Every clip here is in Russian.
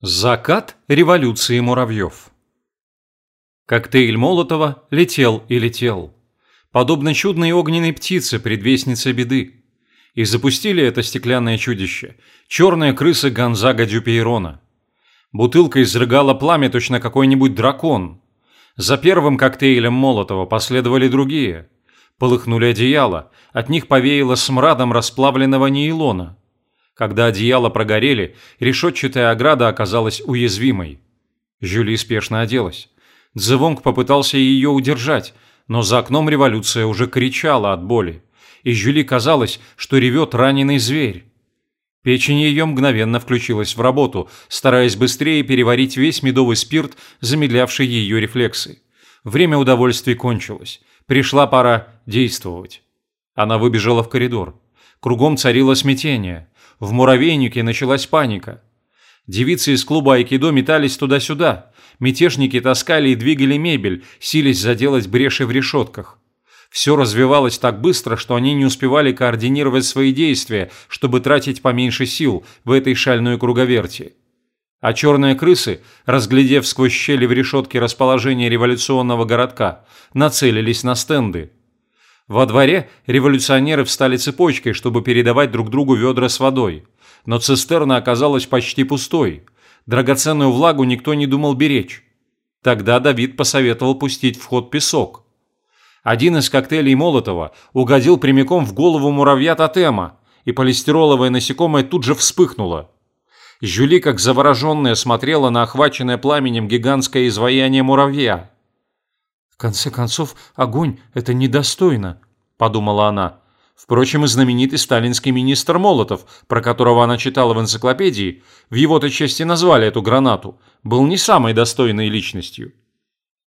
Закат революции муравьев. Коктейль Молотова летел и летел, подобно чудной огненной птице, предвестнице беды. И запустили это стеклянное чудище, черная крыса Гонзага Дюпейрона. Бутылка изрыгала пламя точно какой-нибудь дракон. За первым коктейлем Молотова последовали другие. Полыхнули одеяла, от них повеяло смрадом расплавленного нейлона. Когда одеяла прогорели, решетчатая ограда оказалась уязвимой. Жюли спешно оделась. Дзевонг попытался ее удержать, но за окном революция уже кричала от боли. И Жюли казалось, что ревет раненый зверь. Печень ее мгновенно включилась в работу, стараясь быстрее переварить весь медовый спирт, замедлявший ее рефлексы. Время удовольствий кончилось. Пришла пора действовать. Она выбежала в коридор. Кругом царило смятение. В муравейнике началась паника. Девицы из клуба айкидо метались туда-сюда. Мятежники таскали и двигали мебель, сились заделать бреши в решетках. Все развивалось так быстро, что они не успевали координировать свои действия, чтобы тратить поменьше сил в этой шальной круговерти. А черные крысы, разглядев сквозь щели в решетке расположение революционного городка, нацелились на стенды – во дворе революционеры встали цепочкой, чтобы передавать друг другу ведра с водой. Но цистерна оказалась почти пустой. Драгоценную влагу никто не думал беречь. Тогда Давид посоветовал пустить в ход песок. Один из коктейлей Молотова угодил прямиком в голову муравья тотема, и полистироловое насекомое тут же вспыхнуло. Жюли, как завороженная, смотрела на охваченное пламенем гигантское изваяние муравья. «В конце концов, огонь – это недостойно», – подумала она. Впрочем, и знаменитый сталинский министр Молотов, про которого она читала в энциклопедии, в его-то чести назвали эту гранату, был не самой достойной личностью.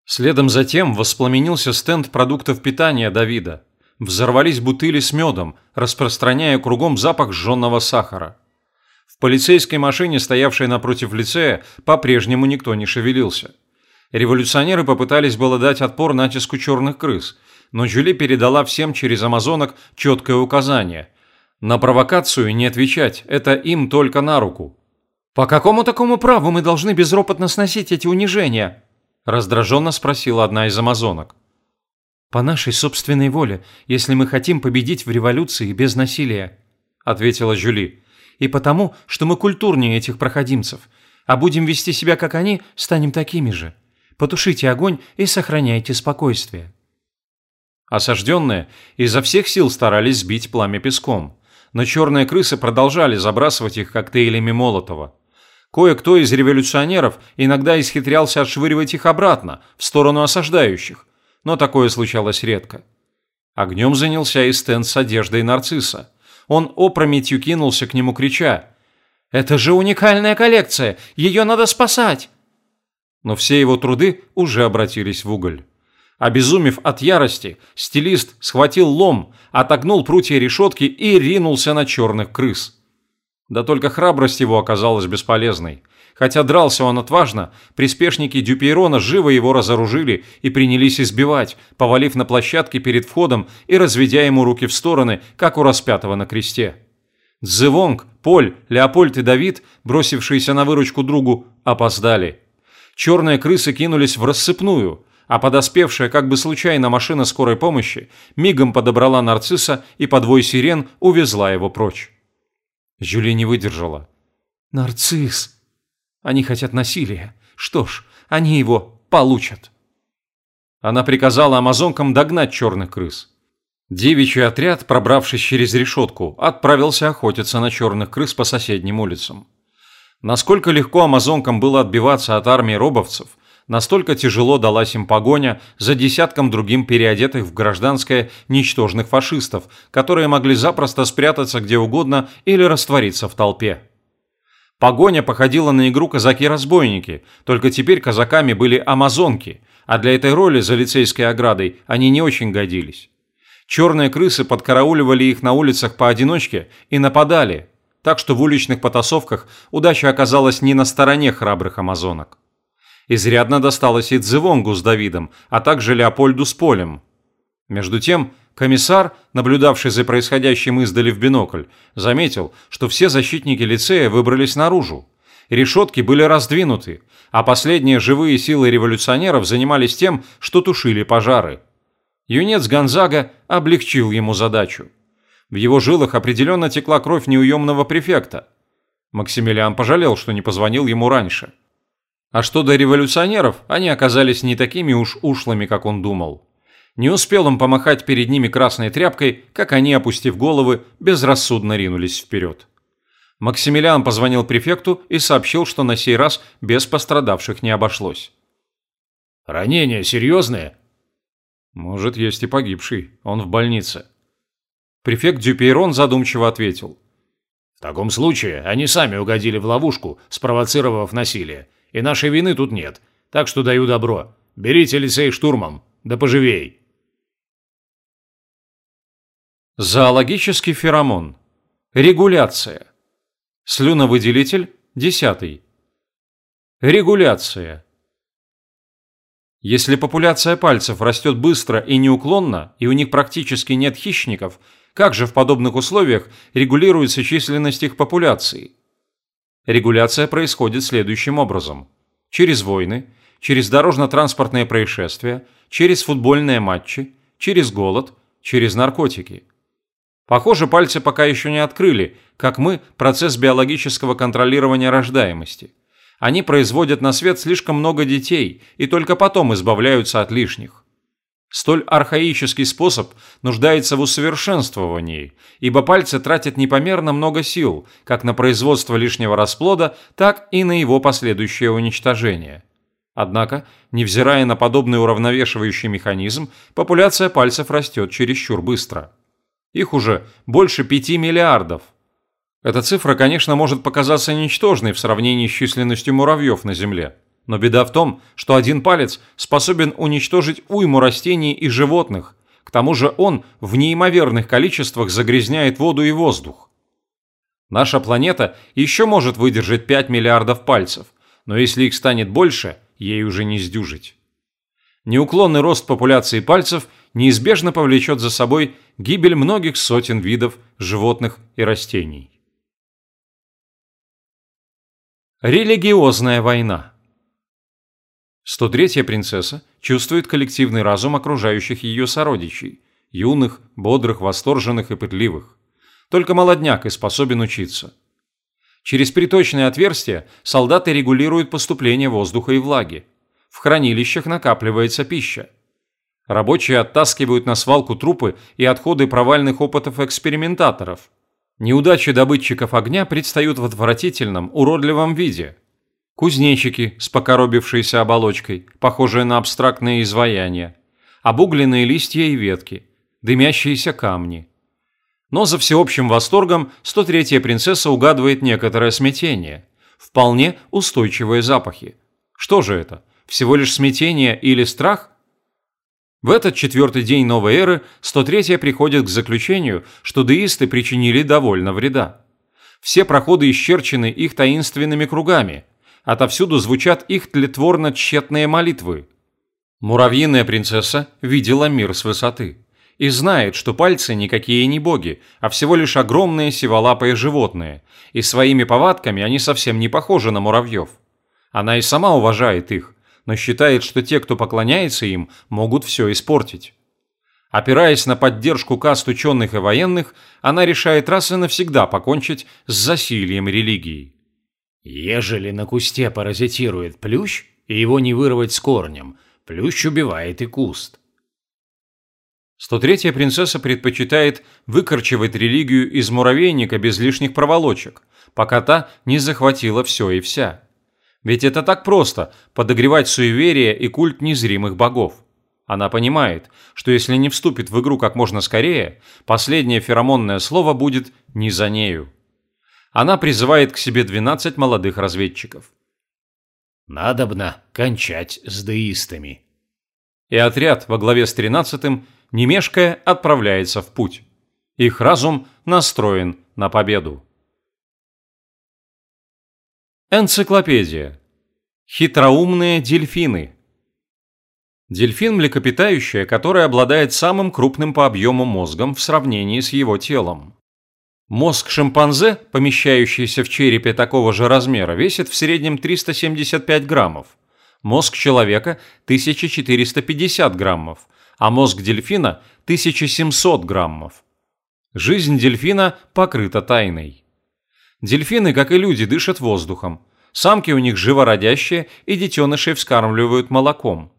Следом затем воспламенился стенд продуктов питания Давида. Взорвались бутыли с медом, распространяя кругом запах сжженного сахара. В полицейской машине, стоявшей напротив лицея, по-прежнему никто не шевелился. Революционеры попытались было дать отпор натиску черных крыс, но Жюли передала всем через амазонок четкое указание. На провокацию не отвечать, это им только на руку. «По какому такому праву мы должны безропотно сносить эти унижения?» раздраженно спросила одна из амазонок. «По нашей собственной воле, если мы хотим победить в революции без насилия», ответила Жюли. «И потому, что мы культурнее этих проходимцев, а будем вести себя как они, станем такими же». Потушите огонь и сохраняйте спокойствие». Осажденные изо всех сил старались сбить пламя песком, но черные крысы продолжали забрасывать их коктейлями Молотова. Кое-кто из революционеров иногда исхитрялся отшвыривать их обратно, в сторону осаждающих, но такое случалось редко. Огнем занялся и стенд с одеждой нарцисса. Он опрометью кинулся к нему, крича «Это же уникальная коллекция! Ее надо спасать!» Но все его труды уже обратились в уголь. Обезумев от ярости, стилист схватил лом, отогнул прутья решетки и ринулся на черных крыс. Да только храбрость его оказалась бесполезной. Хотя дрался он отважно, приспешники Дюпейрона живо его разоружили и принялись избивать, повалив на площадке перед входом и разведя ему руки в стороны, как у распятого на кресте. Дзевонг, Поль, Леопольд и Давид, бросившиеся на выручку другу, опоздали – черные крысы кинулись в рассыпную, а подоспевшая как бы случайно машина скорой помощи мигом подобрала нарцисса и под вой сирен увезла его прочь. Жюли не выдержала. «Нарцисс! Они хотят насилия. Что ж, они его получат!» Она приказала амазонкам догнать черных крыс. Девичий отряд, пробравшись через решетку, отправился охотиться на черных крыс по соседним улицам. Насколько легко амазонкам было отбиваться от армии робовцев, настолько тяжело далась им погоня за десятком другим переодетых в гражданское ничтожных фашистов, которые могли запросто спрятаться где угодно или раствориться в толпе. Погоня походила на игру «Казаки-разбойники», только теперь казаками были амазонки, а для этой роли за лицейской оградой они не очень годились. Черные крысы подкарауливали их на улицах поодиночке и нападали, так что в уличных потасовках удача оказалась не на стороне храбрых амазонок. Изрядно досталось и Дзевонгу с Давидом, а также Леопольду с Полем. Между тем, комиссар, наблюдавший за происходящим издали в бинокль, заметил, что все защитники лицея выбрались наружу. Решетки были раздвинуты, а последние живые силы революционеров занимались тем, что тушили пожары. Юнец Гонзага облегчил ему задачу. В его жилах определенно текла кровь неуемного префекта. Максимилиан пожалел, что не позвонил ему раньше. А что до революционеров, они оказались не такими уж ушлыми, как он думал. Не успел он помахать перед ними красной тряпкой, как они, опустив головы, безрассудно ринулись вперед. Максимилиан позвонил префекту и сообщил, что на сей раз без пострадавших не обошлось. «Ранения серьезные?» «Может, есть и погибший. Он в больнице». Префект Дюпейрон задумчиво ответил. «В таком случае они сами угодили в ловушку, спровоцировав насилие. И нашей вины тут нет. Так что даю добро. Берите лицей штурмом. Да поживей». Зоологический феромон. Регуляция. Слюновыделитель – десятый. Регуляция. Если популяция пальцев растет быстро и неуклонно, и у них практически нет хищников, как же в подобных условиях регулируется численность их популяции? Регуляция происходит следующим образом. Через войны, через дорожно-транспортные происшествия, через футбольные матчи, через голод, через наркотики. Похоже, пальцы пока еще не открыли, как мы, процесс биологического контролирования рождаемости – они производят на свет слишком много детей и только потом избавляются от лишних. Столь архаический способ нуждается в усовершенствовании, ибо пальцы тратят непомерно много сил, как на производство лишнего расплода, так и на его последующее уничтожение. Однако, невзирая на подобный уравновешивающий механизм, популяция пальцев растет чересчур быстро. Их уже больше 5 миллиардов. Эта цифра, конечно, может показаться ничтожной в сравнении с численностью муравьев на Земле. Но беда в том, что один палец способен уничтожить уйму растений и животных. К тому же он в неимоверных количествах загрязняет воду и воздух. Наша планета еще может выдержать 5 миллиардов пальцев, но если их станет больше, ей уже не сдюжить. Неуклонный рост популяции пальцев неизбежно повлечет за собой гибель многих сотен видов животных и растений. Религиозная война 103-я принцесса чувствует коллективный разум окружающих ее сородичей, юных, бодрых, восторженных и пытливых. Только молодняк и способен учиться. Через приточные отверстия солдаты регулируют поступление воздуха и влаги. В хранилищах накапливается пища. Рабочие оттаскивают на свалку трупы и отходы провальных опытов экспериментаторов – Неудачи добытчиков огня предстают в отвратительном, уродливом виде. Кузнечики с покоробившейся оболочкой, похожие на абстрактные изваяния, обугленные листья и ветки, дымящиеся камни. Но за всеобщим восторгом 103-я принцесса угадывает некоторое смятение, вполне устойчивые запахи. Что же это? Всего лишь смятение или страх? В этот четвертый день новой эры 103-я приходит к заключению, что деисты причинили довольно вреда. Все проходы исчерчены их таинственными кругами, отовсюду звучат их тлетворно-тщетные молитвы. Муравьиная принцесса видела мир с высоты и знает, что пальцы никакие не боги, а всего лишь огромные сиволапые животные, и своими повадками они совсем не похожи на муравьев. Она и сама уважает их, но считает, что те, кто поклоняется им, могут все испортить. Опираясь на поддержку каст ученых и военных, она решает раз и навсегда покончить с засильем религии. Ежели на кусте паразитирует плющ, и его не вырвать с корнем, плющ убивает и куст. 103-я принцесса предпочитает выкорчевать религию из муравейника без лишних проволочек, пока та не захватила все и вся. Ведь это так просто – подогревать суеверие и культ незримых богов. Она понимает, что если не вступит в игру как можно скорее, последнее феромонное слово будет не за нею. Она призывает к себе 12 молодых разведчиков. «Надобно кончать с деистами». И отряд во главе с 13-м, не мешкая, отправляется в путь. Их разум настроен на победу. Энциклопедия. Хитроумные дельфины. Дельфин – млекопитающее, которое обладает самым крупным по объему мозгом в сравнении с его телом. Мозг шимпанзе, помещающийся в черепе такого же размера, весит в среднем 375 граммов. Мозг человека – 1450 граммов, а мозг дельфина – 1700 граммов. Жизнь дельфина покрыта тайной. Дельфины, как и люди, дышат воздухом. Самки у них живородящие и детенышей вскармливают молоком.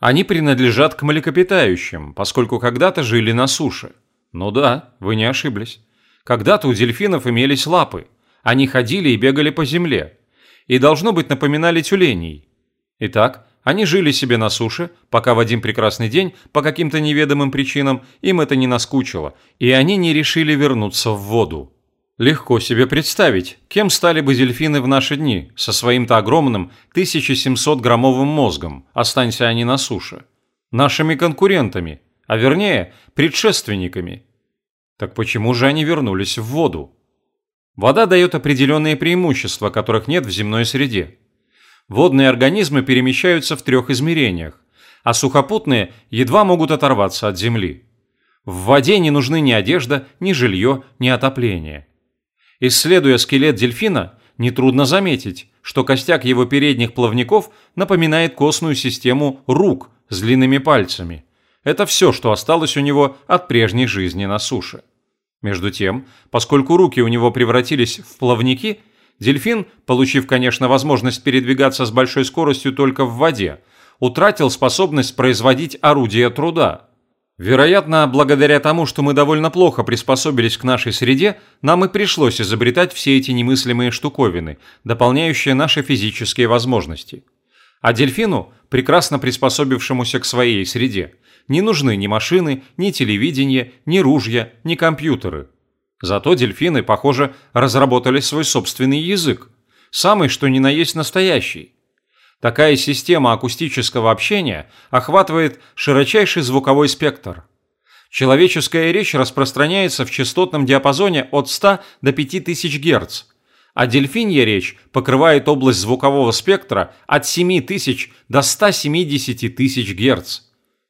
Они принадлежат к млекопитающим, поскольку когда-то жили на суше. Ну да, вы не ошиблись. Когда-то у дельфинов имелись лапы. Они ходили и бегали по земле. И, должно быть, напоминали тюленей. Итак, они жили себе на суше, пока в один прекрасный день, по каким-то неведомым причинам, им это не наскучило, и они не решили вернуться в воду. Легко себе представить, кем стали бы дельфины в наши дни, со своим-то огромным 1700-граммовым мозгом, останься они на суше. Нашими конкурентами, а вернее, предшественниками – так почему же они вернулись в воду? Вода дает определенные преимущества, которых нет в земной среде. Водные организмы перемещаются в трех измерениях, а сухопутные едва могут оторваться от земли. В воде не нужны ни одежда, ни жилье, ни отопление. Исследуя скелет дельфина, нетрудно заметить, что костяк его передних плавников напоминает костную систему рук с длинными пальцами. Это все, что осталось у него от прежней жизни на суше. Между тем, поскольку руки у него превратились в плавники, дельфин, получив, конечно, возможность передвигаться с большой скоростью только в воде, утратил способность производить орудия труда. Вероятно, благодаря тому, что мы довольно плохо приспособились к нашей среде, нам и пришлось изобретать все эти немыслимые штуковины, дополняющие наши физические возможности. А дельфину, прекрасно приспособившемуся к своей среде, не нужны ни машины, ни телевидение, ни ружья, ни компьютеры. Зато дельфины, похоже, разработали свой собственный язык. Самый что ни на есть настоящий. Такая система акустического общения охватывает широчайший звуковой спектр. Человеческая речь распространяется в частотном диапазоне от 100 до 5000 Гц, а дельфинья речь покрывает область звукового спектра от 7000 до 170 тысяч Гц.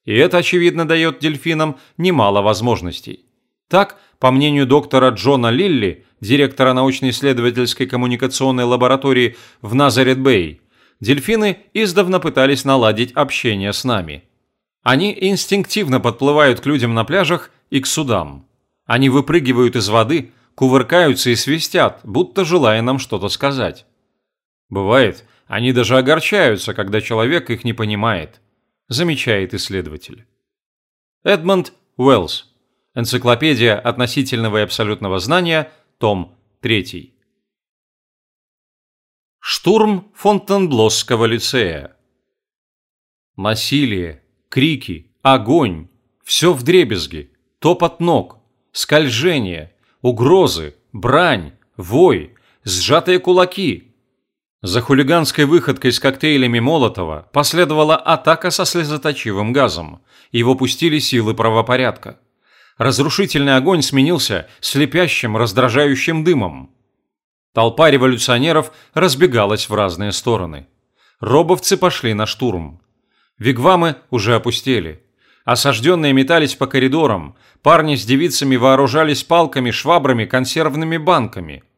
И это, очевидно, дает дельфинам немало возможностей. Так, по мнению доктора Джона Лилли, директора научно-исследовательской коммуникационной лаборатории в Назарет-Бэй, дельфины издавна пытались наладить общение с нами. Они инстинктивно подплывают к людям на пляжах и к судам. Они выпрыгивают из воды, кувыркаются и свистят, будто желая нам что-то сказать. Бывает, они даже огорчаются, когда человек их не понимает замечает исследователь. Эдмонд Уэллс. Энциклопедия относительного и абсолютного знания, том 3. Штурм Фонтенблосского лицея. Насилие, крики, огонь, все вдребезги, топот ног, скольжение, угрозы, брань, вой, сжатые кулаки – за хулиганской выходкой с коктейлями Молотова последовала атака со слезоточивым газом. Его пустили силы правопорядка. Разрушительный огонь сменился слепящим, раздражающим дымом. Толпа революционеров разбегалась в разные стороны. Робовцы пошли на штурм. Вигвамы уже опустели. Осажденные метались по коридорам, парни с девицами вооружались палками, швабрами, консервными банками –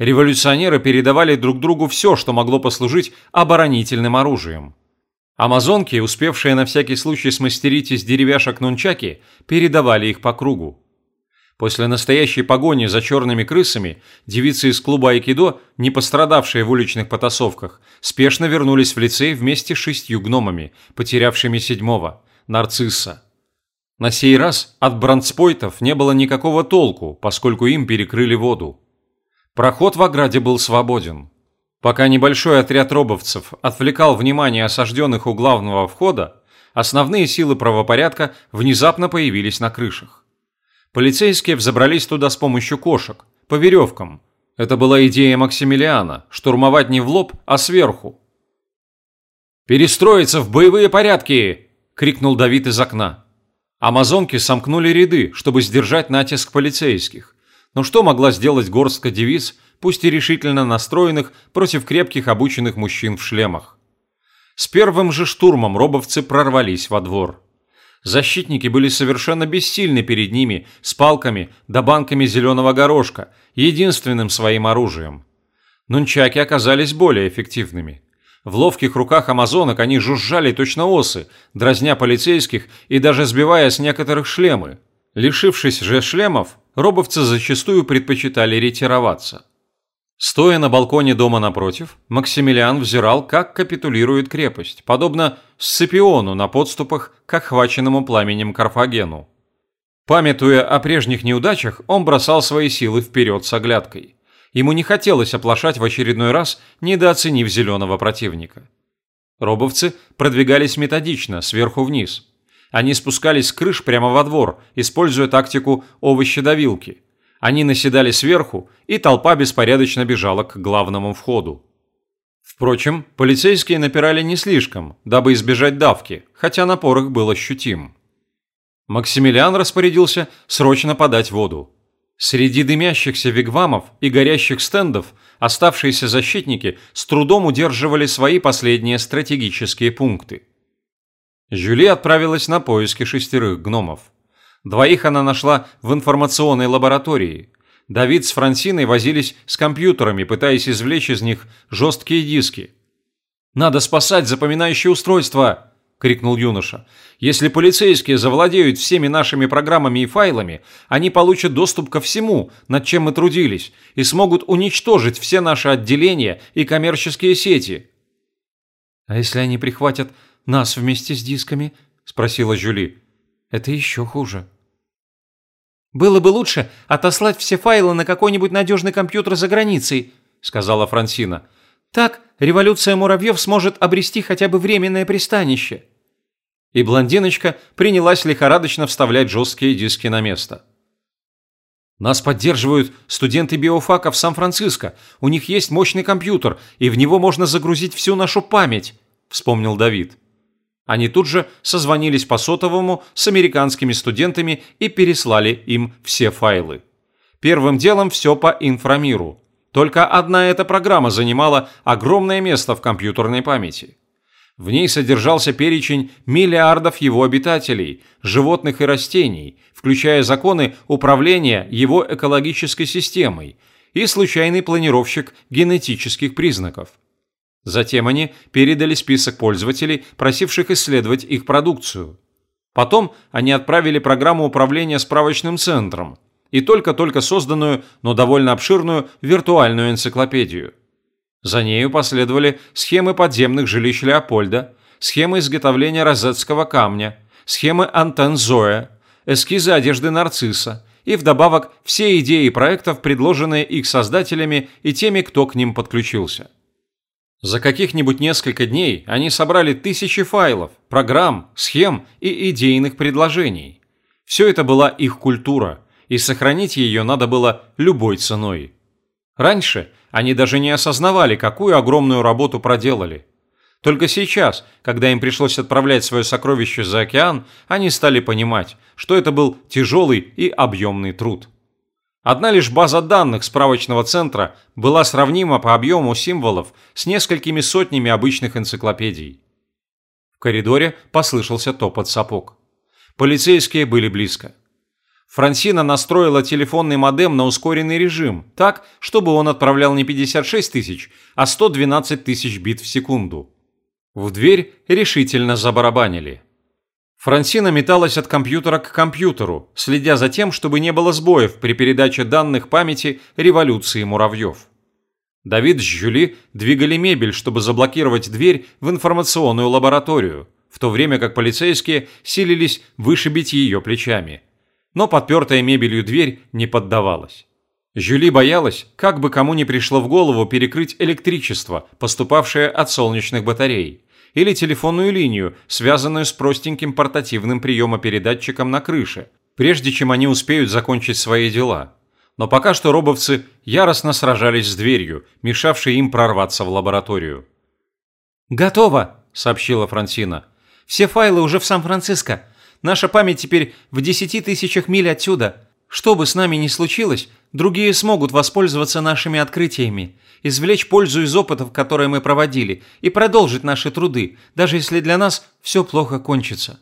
революционеры передавали друг другу все, что могло послужить оборонительным оружием. Амазонки, успевшие на всякий случай смастерить из деревяшек нунчаки, передавали их по кругу. После настоящей погони за черными крысами девицы из клуба айкидо, не пострадавшие в уличных потасовках, спешно вернулись в лицей вместе с шестью гномами, потерявшими седьмого – нарцисса. На сей раз от бронспойтов не было никакого толку, поскольку им перекрыли воду. Проход в ограде был свободен. Пока небольшой отряд робовцев отвлекал внимание осажденных у главного входа, основные силы правопорядка внезапно появились на крышах. Полицейские взобрались туда с помощью кошек, по веревкам. Это была идея Максимилиана – штурмовать не в лоб, а сверху. «Перестроиться в боевые порядки!» – крикнул Давид из окна. Амазонки сомкнули ряды, чтобы сдержать натиск полицейских, но что могла сделать горстка девиц, пусть и решительно настроенных против крепких обученных мужчин в шлемах? С первым же штурмом робовцы прорвались во двор. Защитники были совершенно бессильны перед ними с палками да банками зеленого горошка, единственным своим оружием. Нунчаки оказались более эффективными. В ловких руках амазонок они жужжали точно осы, дразня полицейских и даже сбивая с некоторых шлемы. Лишившись же шлемов, робовцы зачастую предпочитали ретироваться. Стоя на балконе дома напротив, Максимилиан взирал, как капитулирует крепость, подобно Сципиону на подступах к охваченному пламенем Карфагену. Памятуя о прежних неудачах, он бросал свои силы вперед с оглядкой. Ему не хотелось оплошать в очередной раз, недооценив зеленого противника. Робовцы продвигались методично, сверху вниз. Они спускались с крыш прямо во двор, используя тактику овощедавилки – они наседали сверху, и толпа беспорядочно бежала к главному входу. Впрочем, полицейские напирали не слишком, дабы избежать давки, хотя напор их был ощутим. Максимилиан распорядился срочно подать воду. Среди дымящихся вигвамов и горящих стендов оставшиеся защитники с трудом удерживали свои последние стратегические пункты. Жюли отправилась на поиски шестерых гномов. Двоих она нашла в информационной лаборатории. Давид с Франсиной возились с компьютерами, пытаясь извлечь из них жесткие диски. «Надо спасать запоминающее устройство!» – крикнул юноша. «Если полицейские завладеют всеми нашими программами и файлами, они получат доступ ко всему, над чем мы трудились, и смогут уничтожить все наши отделения и коммерческие сети». «А если они прихватят нас вместе с дисками?» – спросила Жюли. Это еще хуже. «Было бы лучше отослать все файлы на какой-нибудь надежный компьютер за границей», – сказала Франсина. «Так революция муравьев сможет обрести хотя бы временное пристанище». И блондиночка принялась лихорадочно вставлять жесткие диски на место. «Нас поддерживают студенты биофака в Сан-Франциско. У них есть мощный компьютер, и в него можно загрузить всю нашу память», – вспомнил Давид. Они тут же созвонились по сотовому с американскими студентами и переслали им все файлы. Первым делом все по инфрамиру. Только одна эта программа занимала огромное место в компьютерной памяти. В ней содержался перечень миллиардов его обитателей, животных и растений, включая законы управления его экологической системой и случайный планировщик генетических признаков. Затем они передали список пользователей, просивших исследовать их продукцию. Потом они отправили программу управления справочным центром и только-только созданную, но довольно обширную виртуальную энциклопедию. За нею последовали схемы подземных жилищ Леопольда, схемы изготовления розетского камня, схемы антенн Зоя, эскизы одежды нарцисса и вдобавок все идеи проектов, предложенные их создателями и теми, кто к ним подключился. За каких-нибудь несколько дней они собрали тысячи файлов, программ, схем и идейных предложений. Все это была их культура, и сохранить ее надо было любой ценой. Раньше они даже не осознавали, какую огромную работу проделали. Только сейчас, когда им пришлось отправлять свое сокровище за океан, они стали понимать, что это был тяжелый и объемный труд. Одна лишь база данных справочного центра была сравнима по объему символов с несколькими сотнями обычных энциклопедий. В коридоре послышался топот сапог. Полицейские были близко. Франсина настроила телефонный модем на ускоренный режим, так, чтобы он отправлял не 56 тысяч, а 112 тысяч бит в секунду. В дверь решительно забарабанили. Франсина металась от компьютера к компьютеру, следя за тем, чтобы не было сбоев при передаче данных памяти революции муравьев. Давид с Жюли двигали мебель, чтобы заблокировать дверь в информационную лабораторию, в то время как полицейские силились вышибить ее плечами. Но подпертая мебелью дверь не поддавалась. Жюли боялась, как бы кому ни пришло в голову перекрыть электричество, поступавшее от солнечных батарей, или телефонную линию, связанную с простеньким портативным приемопередатчиком на крыше, прежде чем они успеют закончить свои дела. Но пока что робовцы яростно сражались с дверью, мешавшей им прорваться в лабораторию. «Готово!» – сообщила Франсина. «Все файлы уже в Сан-Франциско. Наша память теперь в десяти тысячах миль отсюда. Что бы с нами ни случилось, другие смогут воспользоваться нашими открытиями извлечь пользу из опытов, которые мы проводили, и продолжить наши труды, даже если для нас все плохо кончится.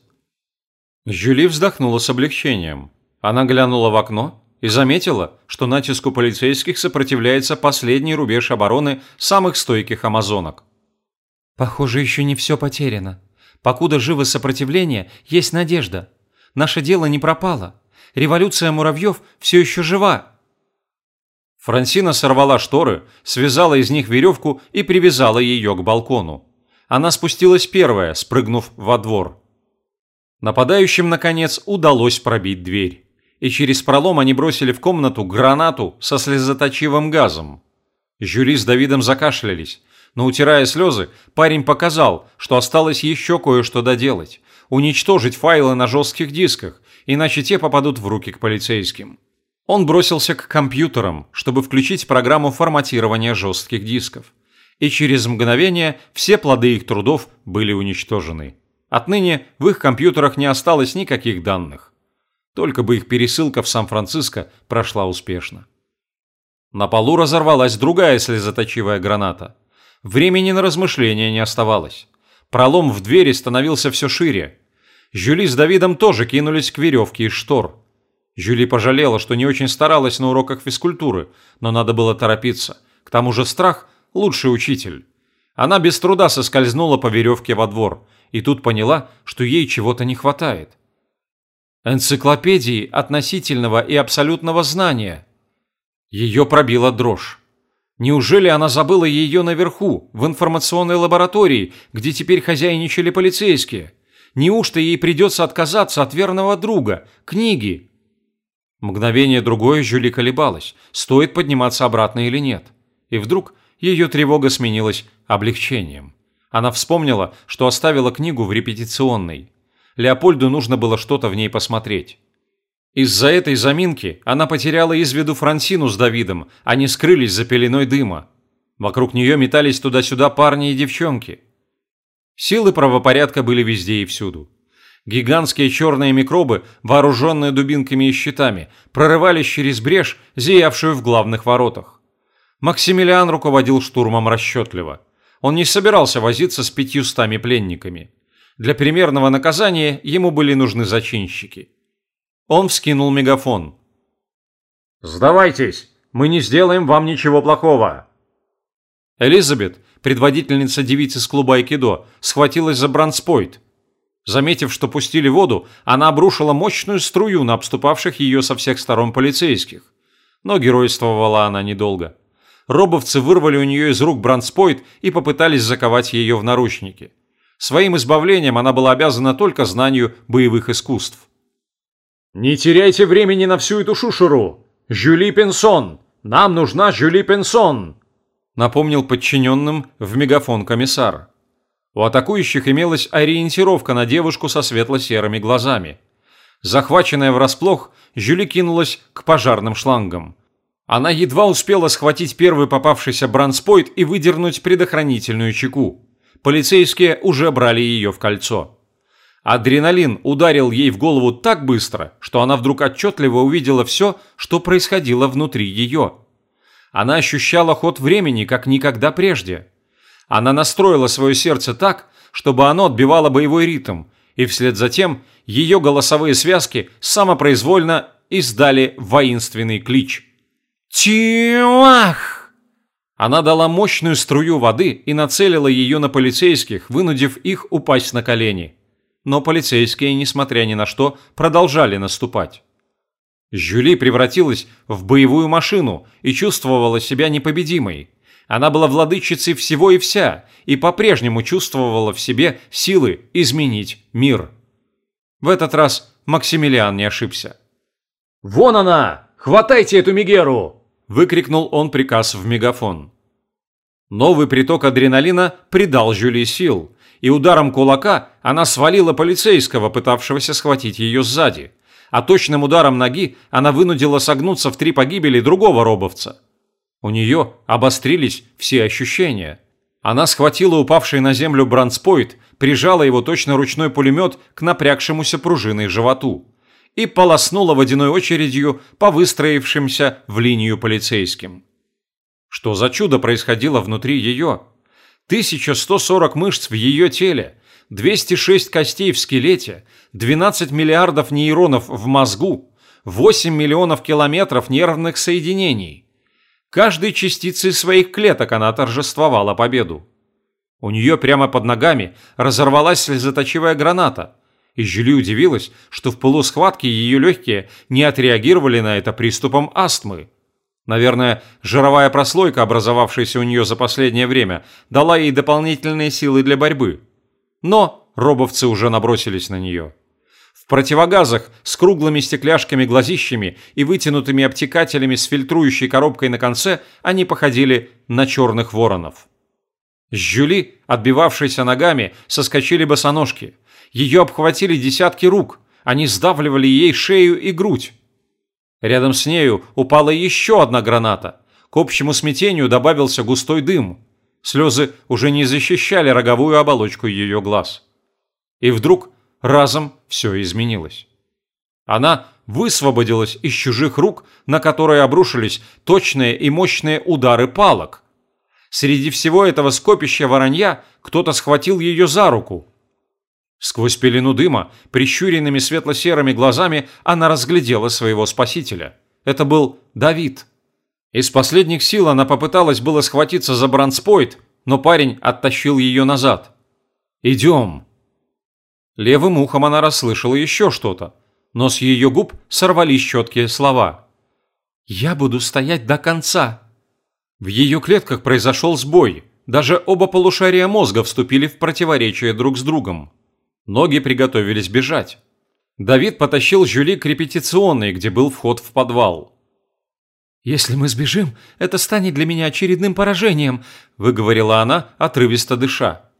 Жюли вздохнула с облегчением. Она глянула в окно и заметила, что натиску полицейских сопротивляется последний рубеж обороны самых стойких амазонок. «Похоже, еще не все потеряно. Покуда живо сопротивление, есть надежда. Наше дело не пропало. Революция муравьев все еще жива». Франсина сорвала шторы, связала из них веревку и привязала ее к балкону. Она спустилась первая, спрыгнув во двор. Нападающим, наконец, удалось пробить дверь. И через пролом они бросили в комнату гранату со слезоточивым газом. Жюли с Давидом закашлялись, но, утирая слезы, парень показал, что осталось еще кое-что доделать – уничтожить файлы на жестких дисках, иначе те попадут в руки к полицейским. Он бросился к компьютерам, чтобы включить программу форматирования жестких дисков. И через мгновение все плоды их трудов были уничтожены. Отныне в их компьютерах не осталось никаких данных. Только бы их пересылка в Сан-Франциско прошла успешно. На полу разорвалась другая слезоточивая граната. Времени на размышления не оставалось. Пролом в двери становился все шире. Жюли с Давидом тоже кинулись к веревке из штор. Жюли пожалела, что не очень старалась на уроках физкультуры, но надо было торопиться. К тому же страх – лучший учитель. Она без труда соскользнула по веревке во двор – и тут поняла, что ей чего-то не хватает. Энциклопедии относительного и абсолютного знания. Ее пробила дрожь. Неужели она забыла ее наверху, в информационной лаборатории, где теперь хозяйничали полицейские? Неужто ей придется отказаться от верного друга, книги? Мгновение другое Жюли колебалась, стоит подниматься обратно или нет. И вдруг ее тревога сменилась облегчением. Она вспомнила, что оставила книгу в репетиционной. Леопольду нужно было что-то в ней посмотреть. Из-за этой заминки она потеряла из виду Франсину с Давидом, они скрылись за пеленой дыма. Вокруг нее метались туда-сюда парни и девчонки. Силы правопорядка были везде и всюду. Гигантские черные микробы, вооруженные дубинками и щитами, прорывались через брешь, зиявшую в главных воротах. Максимилиан руководил штурмом расчетливо – он не собирался возиться с пятьюстами пленниками. Для примерного наказания ему были нужны зачинщики. Он вскинул мегафон. «Сдавайтесь! Мы не сделаем вам ничего плохого!» Элизабет, предводительница девицы с клуба Айкидо, схватилась за бранспойт. Заметив, что пустили воду, она обрушила мощную струю на обступавших ее со всех сторон полицейских. Но геройствовала она недолго робовцы вырвали у нее из рук бранспойт и попытались заковать ее в наручники. Своим избавлением она была обязана только знанию боевых искусств. «Не теряйте времени на всю эту шушеру! Жюли Пенсон! Нам нужна Жюли Пенсон!» напомнил подчиненным в мегафон комиссар. У атакующих имелась ориентировка на девушку со светло-серыми глазами. Захваченная врасплох, Жюли кинулась к пожарным шлангам. Она едва успела схватить первый попавшийся бранспойт и выдернуть предохранительную чеку. Полицейские уже брали ее в кольцо. Адреналин ударил ей в голову так быстро, что она вдруг отчетливо увидела все, что происходило внутри ее. Она ощущала ход времени, как никогда прежде. Она настроила свое сердце так, чтобы оно отбивало боевой ритм, и вслед за тем ее голосовые связки самопроизвольно издали воинственный клич – Тюах! Она дала мощную струю воды и нацелила ее на полицейских, вынудив их упасть на колени. Но полицейские, несмотря ни на что, продолжали наступать. Жюли превратилась в боевую машину и чувствовала себя непобедимой. Она была владычицей всего и вся и по-прежнему чувствовала в себе силы изменить мир. В этот раз Максимилиан не ошибся. «Вон она! Хватайте эту Мегеру!» выкрикнул он приказ в мегафон. Новый приток адреналина придал Жюли сил, и ударом кулака она свалила полицейского, пытавшегося схватить ее сзади, а точным ударом ноги она вынудила согнуться в три погибели другого робовца. У нее обострились все ощущения. Она схватила упавший на землю бранспойт, прижала его точно ручной пулемет к напрягшемуся пружиной животу и полоснула водяной очередью по выстроившимся в линию полицейским. Что за чудо происходило внутри ее? 1140 мышц в ее теле, 206 костей в скелете, 12 миллиардов нейронов в мозгу, 8 миллионов километров нервных соединений. Каждой частицей своих клеток она торжествовала победу. У нее прямо под ногами разорвалась слезоточивая граната, и Жюли удивилась, что в полусхватке ее легкие не отреагировали на это приступом астмы. Наверное, жировая прослойка, образовавшаяся у нее за последнее время, дала ей дополнительные силы для борьбы. Но робовцы уже набросились на нее. Противогазах с круглыми стекляшками-глазищами и вытянутыми обтекателями с фильтрующей коробкой на конце они походили на черных воронов. Жюли, отбивавшейся ногами, соскочили босоножки. Ее обхватили десятки рук. Они сдавливали ей шею и грудь. Рядом с нею упала еще одна граната. К общему смятению добавился густой дым. Слезы уже не защищали роговую оболочку ее глаз. И вдруг разом все изменилось. Она высвободилась из чужих рук, на которые обрушились точные и мощные удары палок – Среди всего этого скопища воронья кто-то схватил ее за руку. Сквозь пелену дыма, прищуренными светло-серыми глазами, она разглядела своего спасителя. Это был Давид. Из последних сил она попыталась было схватиться за бранспойт, но парень оттащил ее назад. «Идем!» Левым ухом она расслышала еще что-то, но с ее губ сорвались четкие слова. «Я буду стоять до конца!» В ее клетках произошел сбой. Даже оба полушария мозга вступили в противоречие друг с другом. Ноги приготовились бежать. Давид потащил Жюли к репетиционной, где был вход в подвал. «Если мы сбежим, это станет для меня очередным поражением», – выговорила она, отрывисто дыша.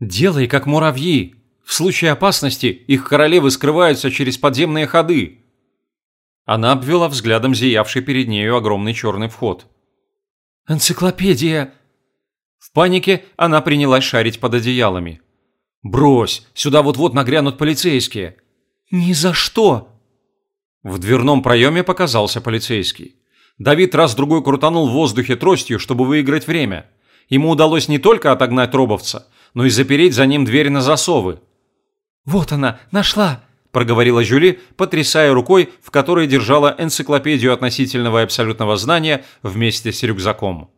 «Делай, как муравьи. В случае опасности их королевы скрываются через подземные ходы». Она обвела взглядом зиявший перед нею огромный черный вход – «Энциклопедия!» В панике она принялась шарить под одеялами. «Брось! Сюда вот-вот нагрянут полицейские!» «Ни за что!» В дверном проеме показался полицейский. Давид раз-другой крутанул в воздухе тростью, чтобы выиграть время. Ему удалось не только отогнать робовца, но и запереть за ним дверь на засовы. «Вот она, нашла!» – проговорила Жюли, потрясая рукой, в которой держала энциклопедию относительного и абсолютного знания вместе с рюкзаком.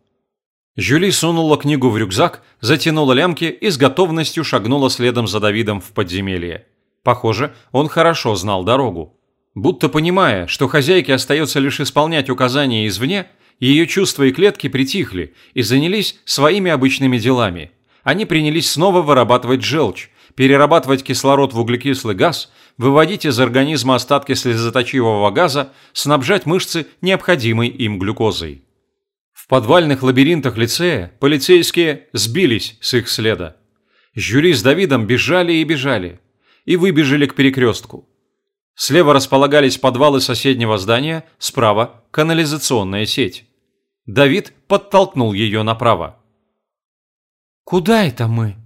Жюли сунула книгу в рюкзак, затянула лямки и с готовностью шагнула следом за Давидом в подземелье. Похоже, он хорошо знал дорогу. Будто понимая, что хозяйке остается лишь исполнять указания извне, ее чувства и клетки притихли и занялись своими обычными делами. Они принялись снова вырабатывать желчь, перерабатывать кислород в углекислый газ, выводить из организма остатки слезоточивого газа, снабжать мышцы необходимой им глюкозой. В подвальных лабиринтах лицея полицейские сбились с их следа. Жюри с Давидом бежали и бежали. И выбежали к перекрестку. Слева располагались подвалы соседнего здания, справа – канализационная сеть. Давид подтолкнул ее направо. «Куда это мы?»